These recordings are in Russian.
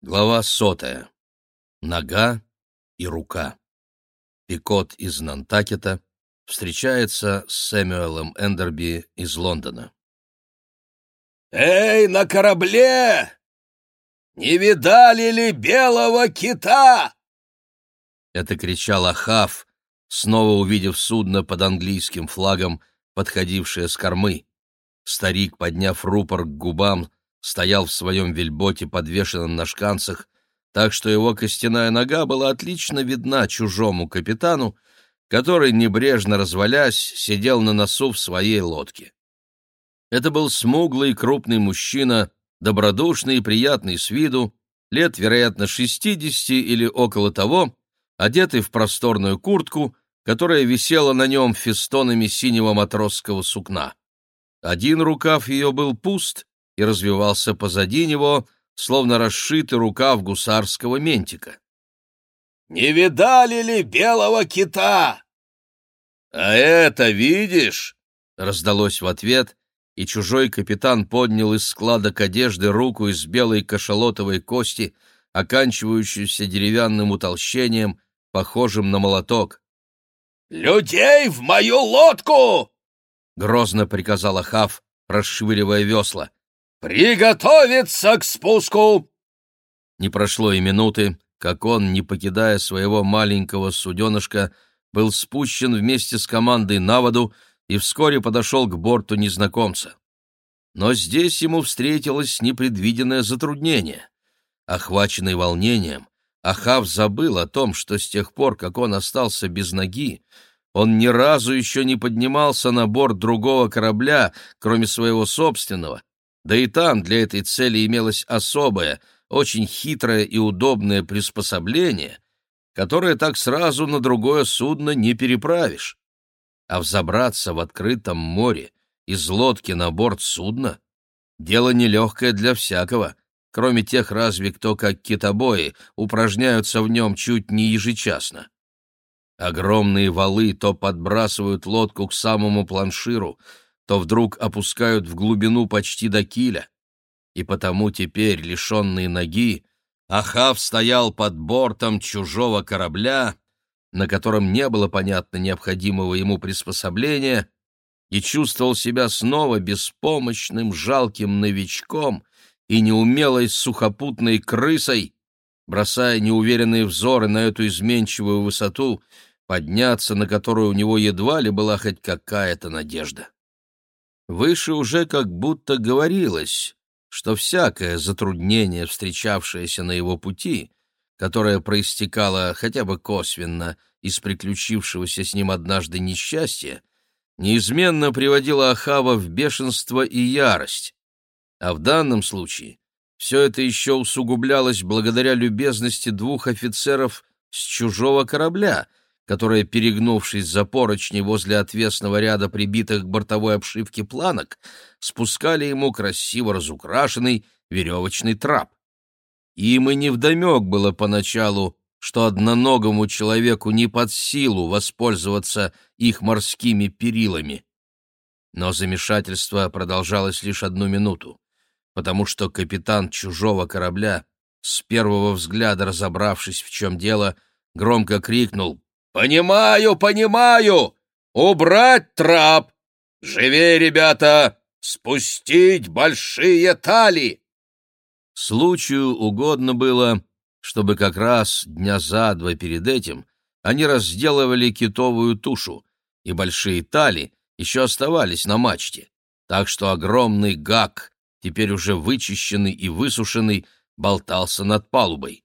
Глава сотая. Нога и рука. Пикот из Нантакета встречается с Сэмюэлом Эндерби из Лондона. «Эй, на корабле! Не видали ли белого кита?» Это кричал Ахав, снова увидев судно под английским флагом, подходившее с кормы. Старик, подняв рупор к губам, стоял в своем вельботе, подвешенном на шканцах, так что его костяная нога была отлично видна чужому капитану, который, небрежно развалясь, сидел на носу в своей лодке. Это был смуглый крупный мужчина, добродушный и приятный с виду, лет, вероятно, шестидесяти или около того, одетый в просторную куртку, которая висела на нем фестонами синего матросского сукна. Один рукав ее был пуст, и развивался позади него, словно расшитый рукав гусарского ментика. «Не видали ли белого кита?» «А это видишь?» — раздалось в ответ, и чужой капитан поднял из складок одежды руку из белой кашалотовой кости, оканчивающуюся деревянным утолщением, похожим на молоток. «Людей в мою лодку!» — грозно приказал Ахав, расшвыривая весла. «Приготовиться к спуску!» Не прошло и минуты, как он, не покидая своего маленького суденышка, был спущен вместе с командой на воду и вскоре подошел к борту незнакомца. Но здесь ему встретилось непредвиденное затруднение. Охваченный волнением, Ахав забыл о том, что с тех пор, как он остался без ноги, он ни разу еще не поднимался на борт другого корабля, кроме своего собственного, да и там для этой цели имелось особое, очень хитрое и удобное приспособление, которое так сразу на другое судно не переправишь. А взобраться в открытом море из лодки на борт судна — дело нелегкое для всякого, кроме тех разве кто, как китобои, упражняются в нем чуть не ежечасно. Огромные валы то подбрасывают лодку к самому планширу, то вдруг опускают в глубину почти до киля. И потому теперь, лишенный ноги, Ахав стоял под бортом чужого корабля, на котором не было, понятно, необходимого ему приспособления, и чувствовал себя снова беспомощным, жалким новичком и неумелой сухопутной крысой, бросая неуверенные взоры на эту изменчивую высоту, подняться на которую у него едва ли была хоть какая-то надежда. Выше уже как будто говорилось, что всякое затруднение, встречавшееся на его пути, которое проистекало хотя бы косвенно из приключившегося с ним однажды несчастья, неизменно приводило Ахава в бешенство и ярость. А в данном случае все это еще усугублялось благодаря любезности двух офицеров с чужого корабля, которые, перегнувшись за поручни возле отвесного ряда прибитых к бортовой обшивке планок, спускали ему красиво разукрашенный веревочный трап. Им и невдомек было поначалу, что одноногому человеку не под силу воспользоваться их морскими перилами. Но замешательство продолжалось лишь одну минуту, потому что капитан чужого корабля, с первого взгляда разобравшись, в чем дело, громко крикнул «Понимаю, понимаю! Убрать трап! Живей, ребята! Спустить большие тали!» Случаю угодно было, чтобы как раз дня за два перед этим они разделывали китовую тушу, и большие тали еще оставались на мачте, так что огромный гак, теперь уже вычищенный и высушенный, болтался над палубой.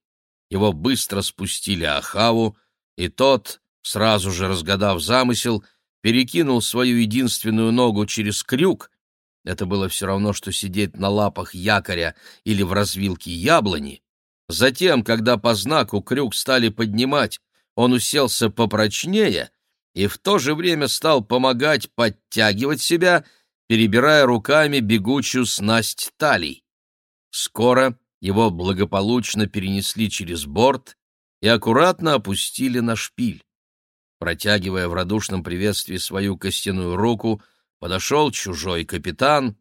Его быстро спустили Ахаву, и тот, сразу же разгадав замысел, перекинул свою единственную ногу через крюк. Это было все равно, что сидеть на лапах якоря или в развилке яблони. Затем, когда по знаку крюк стали поднимать, он уселся попрочнее и в то же время стал помогать подтягивать себя, перебирая руками бегучую снасть талий. Скоро его благополучно перенесли через борт и аккуратно опустили на шпиль. Протягивая в радушном приветствии свою костяную руку, подошел чужой капитан,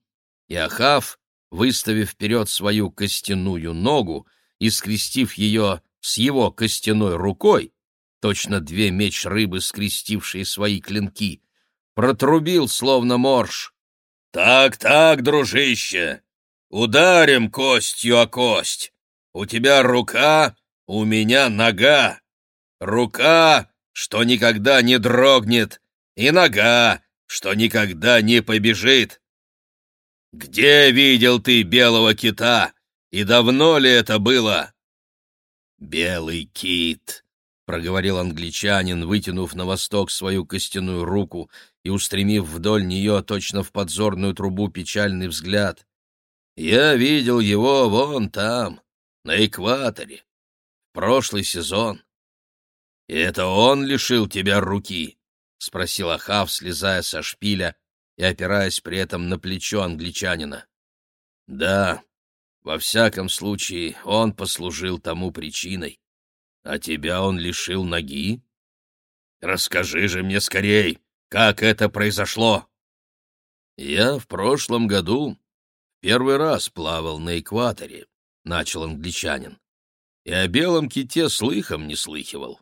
и Ахав, выставив вперед свою костяную ногу и, скрестив ее с его костяной рукой, точно две меч рыбы, скрестившие свои клинки, протрубил, словно морж. «Так-так, дружище, ударим костью о кость. У тебя рука, у меня нога. Рука, что никогда не дрогнет, и нога, что никогда не побежит. Где видел ты белого кита, и давно ли это было?» «Белый кит», — проговорил англичанин, вытянув на восток свою костяную руку и устремив вдоль нее точно в подзорную трубу печальный взгляд. «Я видел его вон там, на экваторе, в прошлый сезон. Это он лишил тебя руки?» — спросил Ахав, слезая со шпиля и опираясь при этом на плечо англичанина. «Да, во всяком случае, он послужил тому причиной. А тебя он лишил ноги? Расскажи же мне скорей, как это произошло?» «Я в прошлом году первый раз плавал на экваторе», — начал англичанин, «и о белом ките слыхом не слыхивал.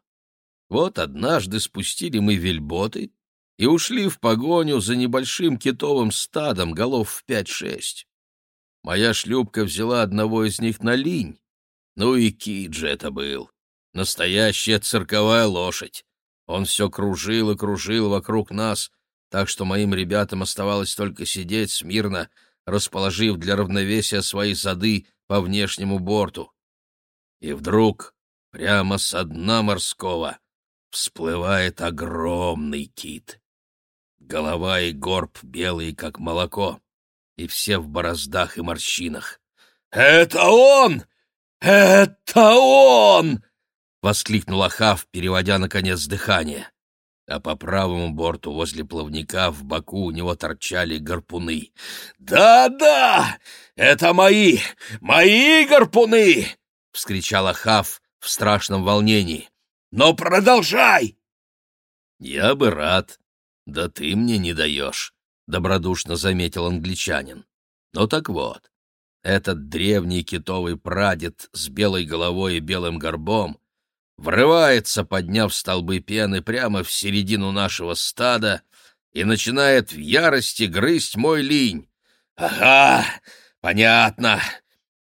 Вот однажды спустили мы вельботы и ушли в погоню за небольшим китовым стадом голов в пять-шесть. Моя шлюпка взяла одного из них на линь. Ну и кит же это был. Настоящая цирковая лошадь. Он все кружил и кружил вокруг нас, так что моим ребятам оставалось только сидеть смирно, расположив для равновесия свои зады по внешнему борту. И вдруг, прямо со дна морского, всплывает огромный кит. Голова и горб белые, как молоко, и все в бороздах и морщинах. «Это он! Это он!» — воскликнул Ахав, переводя, наконец, дыхание. А по правому борту возле плавника в боку у него торчали гарпуны. «Да-да! Это мои! Мои гарпуны!» — вскричал Ахав в страшном волнении. «Но продолжай!» «Я бы рад, да ты мне не даешь», — добродушно заметил англичанин. «Ну так вот, этот древний китовый прадед с белой головой и белым горбом врывается, подняв столбы пены прямо в середину нашего стада и начинает в ярости грызть мой линь. «Ага, понятно.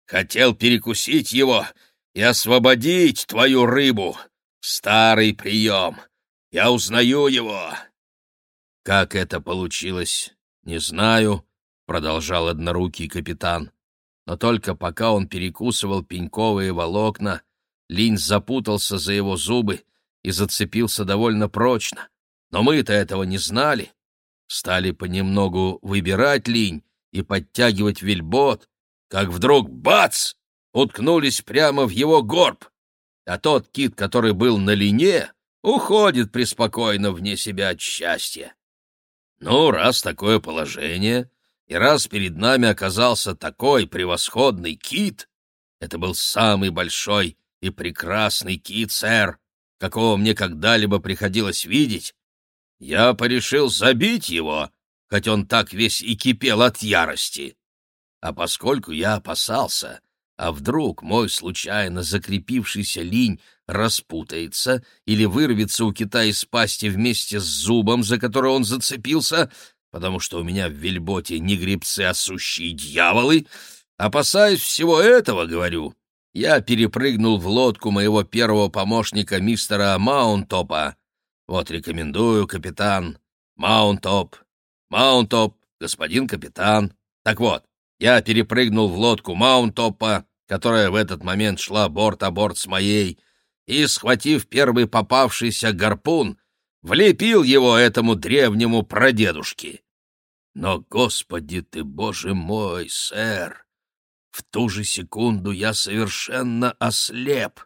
Хотел перекусить его и освободить твою рыбу. Старый прием. Я узнаю его». «Как это получилось, не знаю», — продолжал однорукий капитан. Но только пока он перекусывал пеньковые волокна, Линь запутался за его зубы и зацепился довольно прочно. Но мы-то этого не знали. Стали понемногу выбирать линь и подтягивать вельбот, как вдруг бац! Уткнулись прямо в его горб. А тот кит, который был на лине, уходит преспокойно вне себя от счастья. Ну, раз такое положение, и раз перед нами оказался такой превосходный кит, это был самый большой и прекрасный кит, сэр, какого мне когда-либо приходилось видеть, я порешил забить его, хоть он так весь и кипел от ярости. А поскольку я опасался, а вдруг мой случайно закрепившийся линь распутается или вырвется у кита из пасти вместе с зубом, за который он зацепился, потому что у меня в вельботе не грибцы, а сущие дьяволы, опасаясь всего этого, говорю, я перепрыгнул в лодку моего первого помощника мистера Маунтопа. Вот рекомендую, капитан. Маунтоп. Маунтоп, господин капитан. Так вот, я перепрыгнул в лодку Маунтопа, которая в этот момент шла борт о борт с моей, и, схватив первый попавшийся гарпун, влепил его этому древнему прадедушке. Но, господи ты, боже мой, сэр! В ту же секунду я совершенно ослеп,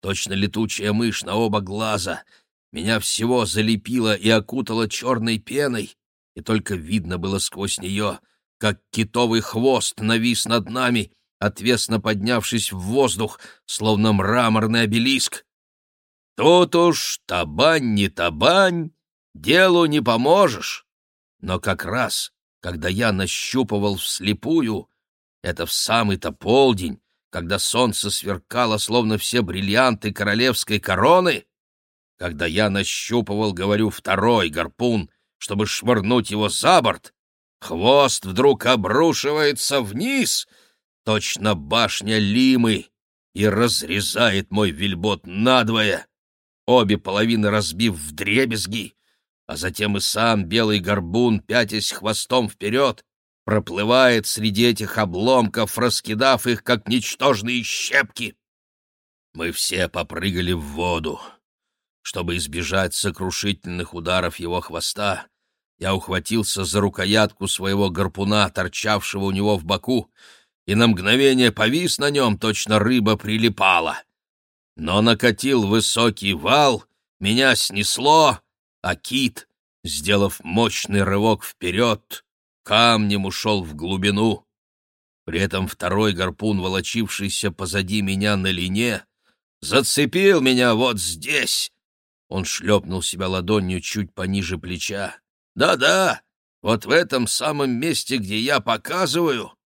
точно летучая мышь на оба глаза. Меня всего залепило и окутало черной пеной, и только видно было сквозь нее, как китовый хвост навис над нами, отвесно поднявшись в воздух, словно мраморный обелиск. Тут уж табань не табань, делу не поможешь. Но как раз, когда я нащупывал вслепую, это в самый-то полдень, когда солнце сверкало, словно все бриллианты королевской короны? Когда я нащупывал, говорю, второй гарпун, чтобы швырнуть его за борт, хвост вдруг обрушивается вниз, точно башня Лимы, и разрезает мой вельбот надвое, обе половины разбив в дребезги, а затем и сам белый горбун, пятясь хвостом вперед, проплывает среди этих обломков, раскидав их, как ничтожные щепки. Мы все попрыгали в воду. Чтобы избежать сокрушительных ударов его хвоста, я ухватился за рукоятку своего гарпуна, торчавшего у него в боку, и на мгновение повис на нем, точно рыба прилипала. Но накатил высокий вал, меня снесло, а кит, сделав мощный рывок вперед, камнем ушел в глубину. При этом второй гарпун, волочившийся позади меня на лине, зацепил меня вот здесь. Он шлепнул себя ладонью чуть пониже плеча. Да-да, вот в этом самом месте, где я показываю,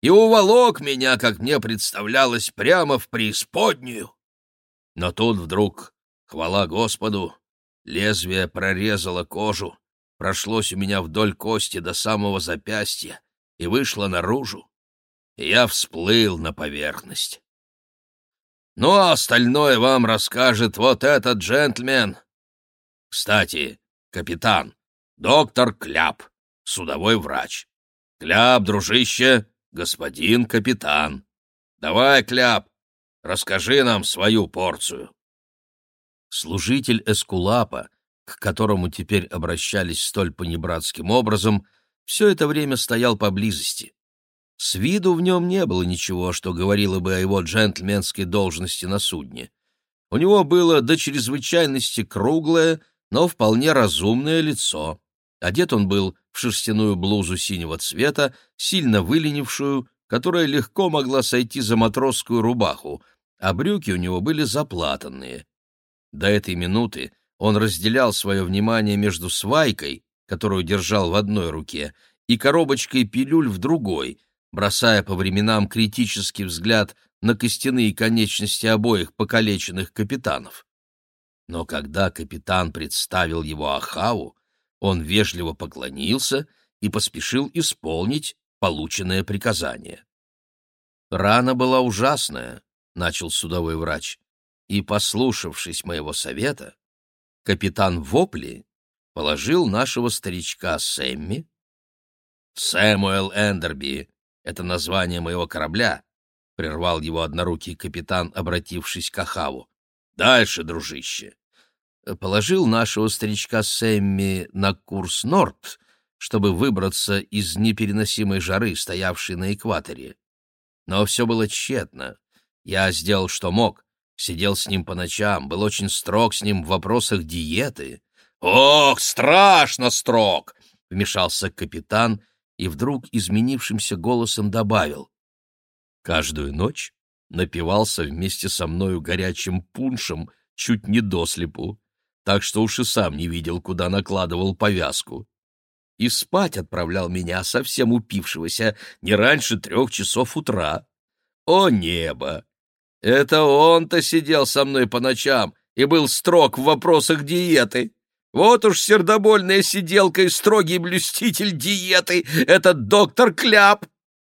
и уволок меня, как мне представлялось, прямо в преисподнюю. Но тут вдруг, хвала Господу, лезвие прорезало кожу, прошлось у меня вдоль кости до самого запястья и вышло наружу, и я всплыл на поверхность. Ну, а остальное вам расскажет вот этот джентльмен. Кстати, капитан, доктор Кляп, судовой врач. Кляп, дружище, господин капитан. Давай, Кляп, расскажи нам свою порцию. Служитель Эскулапа, к которому теперь обращались столь понебратским образом, все это время стоял поблизости. С виду в нем не было ничего, что говорило бы о его джентльменской должности на судне. У него было до чрезвычайности круглое, но вполне разумное лицо. Одет он был в шерстяную блузу синего цвета, сильно выленившую, которая легко могла сойти за матросскую рубаху, а брюки у него были заплатанные. До этой минуты он разделял свое внимание между свайкой, которую держал в одной руке, и коробочкой пилюль в другой, бросая по временам критический взгляд на костяные конечности обоих покалеченных капитанов. Но когда капитан представил его Ахаву, он вежливо поклонился и поспешил исполнить полученное приказание. «Рана была ужасная», — начал судовой врач, и, послушавшись моего совета, капитан Вопли положил нашего старичка Сэмми, Сэмуэл Эндерби, это название моего корабля, — прервал его однорукий капитан, обратившись к Ахаву. — Дальше, дружище положил нашего старичка Сэмми на курс Норд, чтобы выбраться из непереносимой жары, стоявшей на экваторе. Но все было тщетно. Я сделал, что мог, сидел с ним по ночам, был очень строг с ним в вопросах диеты. «Ох, страшно строг!» — вмешался капитан и вдруг изменившимся голосом добавил. «Каждую ночь напивался вместе со мною горячим пуншем чуть не дослепу так что уж и сам не видел, куда накладывал повязку. И спать отправлял меня, совсем упившегося, не раньше трех часов утра. О небо! Это он-то сидел со мной по ночам и был строг в вопросах диеты. Вот уж сердобольная сиделка и строгий блюститель диеты, этот доктор Кляп.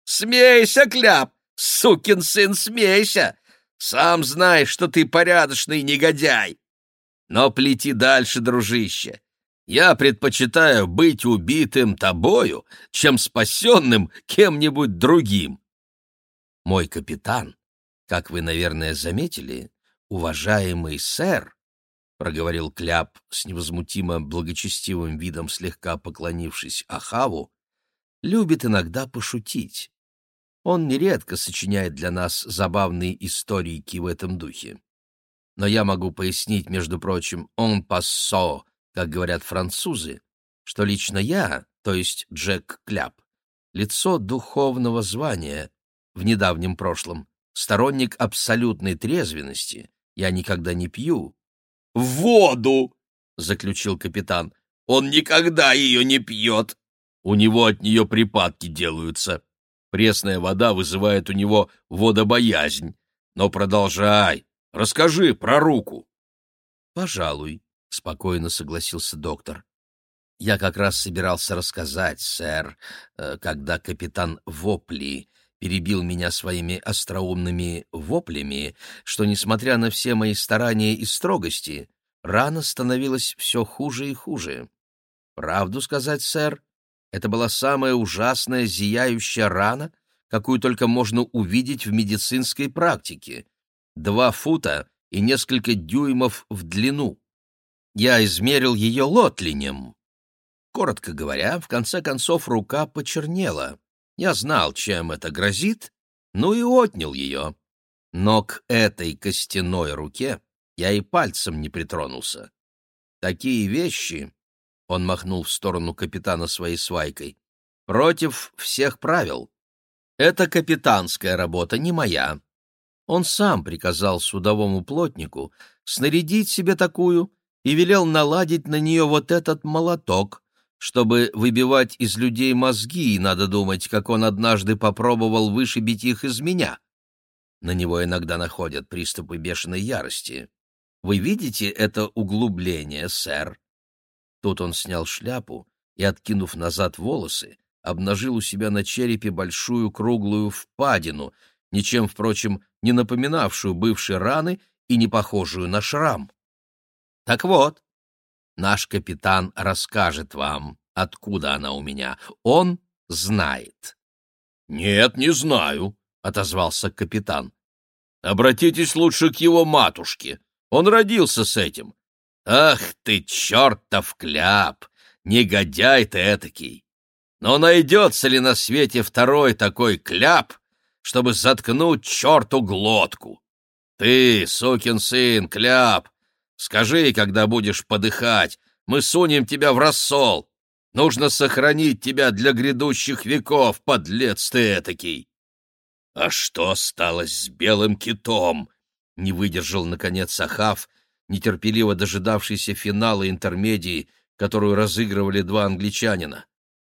Смейся, Кляп, сукин сын, смейся. Сам знаешь, что ты порядочный негодяй. Но плети дальше, дружище. Я предпочитаю быть убитым тобою, чем спасенным кем-нибудь другим. Мой капитан, как вы, наверное, заметили, уважаемый сэр, — проговорил Кляп с невозмутимо благочестивым видом, слегка поклонившись Ахаву, — любит иногда пошутить. Он нередко сочиняет для нас забавные истории в этом духе но я могу пояснить, между прочим, «он пассо», как говорят французы, что лично я, то есть Джек Кляп, лицо духовного звания в недавнем прошлом, сторонник абсолютной трезвенности, я никогда не пью. «В воду!» — заключил капитан. «Он никогда ее не пьет! У него от нее припадки делаются!» Пресная вода вызывает у него водобоязнь. Но продолжай, расскажи про руку. Пожалуй, спокойно согласился доктор. Я как раз собирался рассказать, сэр, э, когда капитан Вопли перебил меня своими остроумными воплями, что, несмотря на все мои старания и строгости, рана становилась все хуже и хуже. Правду сказать, сэр, это была самая ужасная зияющая рана, какую только можно увидеть в медицинской практике. Два фута и несколько дюймов в длину. Я измерил ее лотлинем. Коротко говоря, в конце концов рука почернела. Я знал, чем это грозит, ну и отнял ее. Но к этой костяной руке я и пальцем не притронулся. Такие вещи, — он махнул в сторону капитана своей свайкой, — против всех правил. Это капитанская работа, не моя. Он сам приказал судовому плотнику снарядить себе такую и велел наладить на нее вот этот молоток, чтобы выбивать из людей мозги, надо думать, как он однажды попробовал вышибить их из меня. На него иногда находят приступы бешеной ярости. Вы видите это углубление, сэр? Тут он снял шляпу и, откинув назад волосы, обнажил у себя на черепе большую круглую впадину, ничем, впрочем, не напоминавшую бывшие раны и не похожую на шрам. Так вот, Наш капитан расскажет вам, откуда она у меня. Он знает. — Нет, не знаю, — отозвался капитан. — Обратитесь лучше к его матушке. Он родился с этим. Ах ты, чертов кляп! Негодяй ты этакий! Но найдется ли на свете второй такой кляп, чтобы заткнуть черту глотку? Ты, сукин сын, кляп, Скажи, когда будешь подыхать, мы сунем тебя в рассол. Нужно сохранить тебя для грядущих веков, подлец ты этакий. А что стало с белым китом? Не выдержал, наконец, Сахав, нетерпеливо дожидавшийся финала интермедии, которую разыгрывали два англичанина.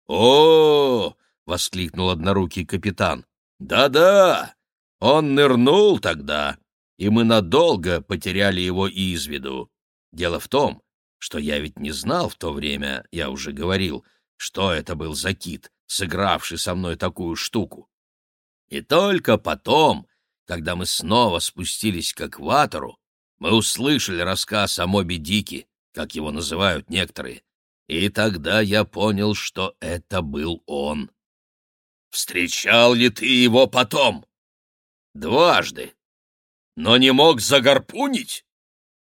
«О!» — воскликнул однорукий капитан. «Да-да! Он нырнул тогда, и мы надолго потеряли его из виду. Дело в том, что я ведь не знал в то время, я уже говорил, что это был за кит, сыгравший со мной такую штуку. И только потом, когда мы снова спустились к экватору, мы услышали рассказ о Моби Дике, как его называют некоторые, и тогда я понял, что это был он. Встречал ли ты его потом? Дважды но не мог загарпунить?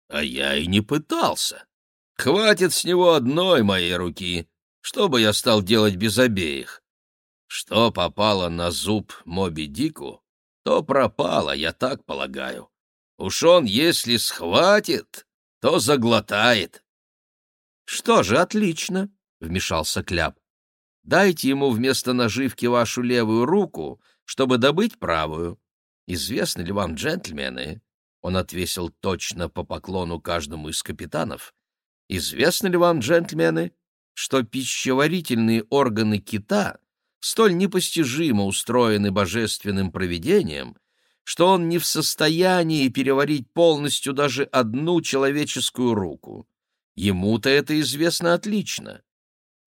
А я и не пытался. Хватит с него одной моей руки. Что бы я стал делать без обеих? Что попало на зуб Моби Дику, то пропало, я так полагаю. Уж он, если схватит, то заглотает. — Что же, отлично, — вмешался Кляп. — Дайте ему вместо наживки вашу левую руку, чтобы добыть правую. Известно ли вам, джентльмены, он отвесил точно по поклону каждому из капитанов, известно ли вам, джентльмены, что пищеварительные органы кита столь непостижимо устроены божественным провидением, что он не в состоянии переварить полностью даже одну человеческую руку. Ему-то это известно отлично.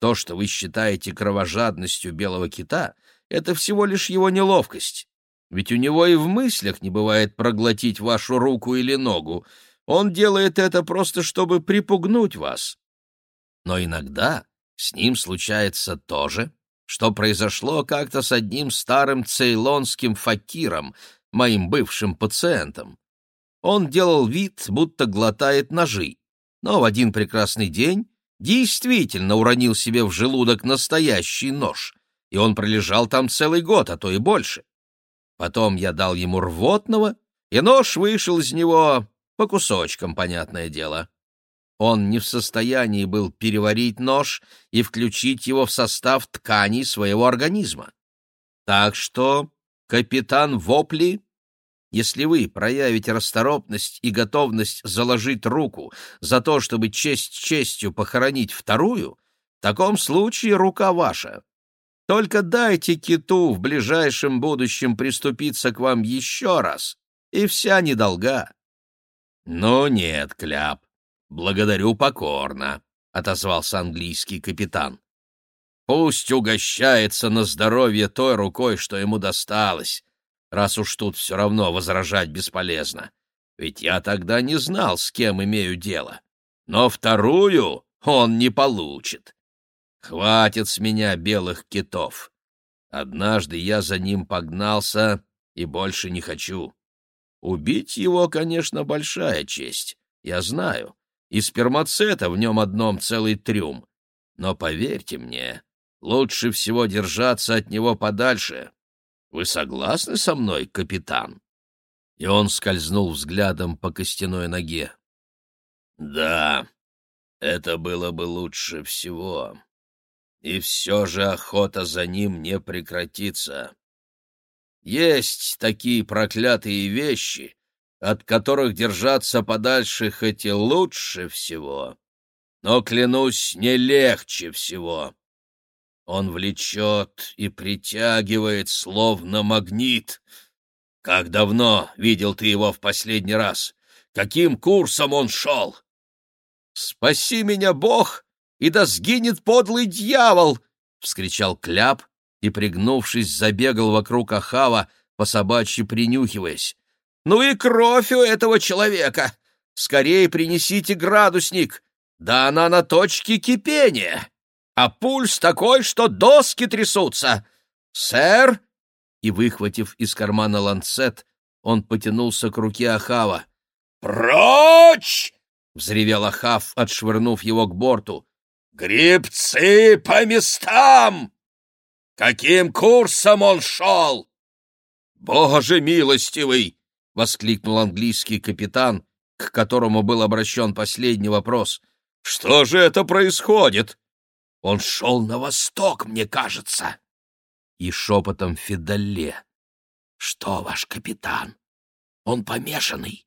То, что вы считаете кровожадностью белого кита, это всего лишь его неловкость. Ведь у него и в мыслях не бывает проглотить вашу руку или ногу. Он делает это просто, чтобы припугнуть вас. Но иногда с ним случается то же, что произошло как-то с одним старым цейлонским факиром, моим бывшим пациентом. Он делал вид, будто глотает ножи, но в один прекрасный день действительно уронил себе в желудок настоящий нож, и он пролежал там целый год, а то и больше. Потом я дал ему рвотного, и нож вышел из него по кусочкам, понятное дело. Он не в состоянии был переварить нож и включить его в состав тканей своего организма. Так что, капитан Вопли, если вы проявите расторопность и готовность заложить руку за то, чтобы честь честью похоронить вторую, в таком случае рука ваша. Только дайте киту в ближайшем будущем приступиться к вам еще раз, и вся недолга. — Ну нет, Кляп, благодарю покорно, — отозвался английский капитан. — Пусть угощается на здоровье той рукой, что ему досталось, раз уж тут все равно возражать бесполезно. Ведь я тогда не знал, с кем имею дело. Но вторую он не получит. Хватит с меня белых китов. Однажды я за ним погнался и больше не хочу. Убить его, конечно, большая честь, я знаю, и спермацета в нем одном целый трюм. Но поверьте мне, лучше всего держаться от него подальше. Вы согласны со мной, капитан?» И он скользнул взглядом по костяной ноге. «Да, это было бы лучше всего. И все же охота за ним не прекратится. Есть такие проклятые вещи, от которых держаться подальше хоть и лучше всего, но, клянусь, не легче всего. Он влечет и притягивает, словно магнит. Как давно видел ты его в последний раз? Каким курсом он шел? «Спаси меня, Бог, и да сгинет подлый дьявол!» — вскричал Кляп и, пригнувшись, забегал вокруг Ахава, по собачьи принюхиваясь. «Ну и кровь у этого человека! Скорее принесите градусник! Да она на точке кипения!» А пульс такой, что доски трясутся. Сэр!» И, выхватив из кармана ланцет, он потянулся к руке Ахава. «Прочь!» — взревел Ахав, отшвырнув его к борту. «Грибцы по местам! Каким курсом он шел?» «Боже милостивый!» — воскликнул английский капитан, к которому был обращен последний вопрос. «Что же это происходит?» Он шел на восток, мне кажется. И шепотом Фидале. Что, ваш капитан? Он помешанный.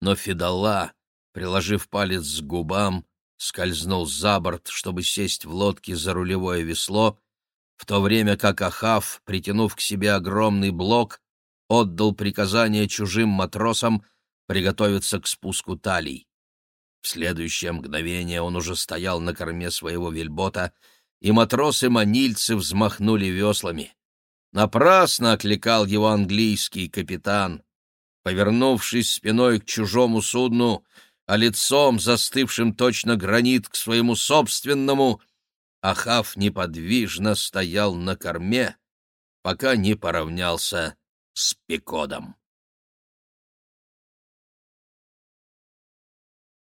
Но Фидала, приложив палец к губам, скользнул за борт, чтобы сесть в лодке за рулевое весло, в то время как Ахав, притянув к себе огромный блок, отдал приказание чужим матросам приготовиться к спуску талий. В следующее мгновение он уже стоял на корме своего вельбота, и матросы-манильцы взмахнули веслами. Напрасно окликал его английский капитан. Повернувшись спиной к чужому судну, а лицом, застывшим точно гранит к своему собственному, Ахав неподвижно стоял на корме, пока не поравнялся с Пекодом.